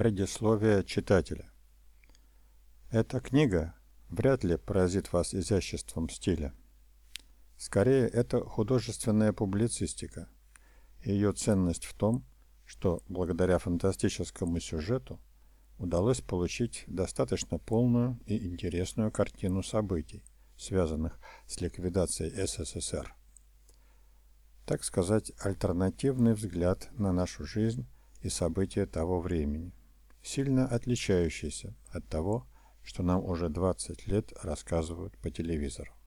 Предисловие читателя. Эта книга вряд ли поразит вас изяществом стиля. Скорее, это художественная публицистика. Ее ценность в том, что благодаря фантастическому сюжету удалось получить достаточно полную и интересную картину событий, связанных с ликвидацией СССР. Так сказать, альтернативный взгляд на нашу жизнь и события того времени сильно отличающийся от того, что нам уже 20 лет рассказывают по телевизору.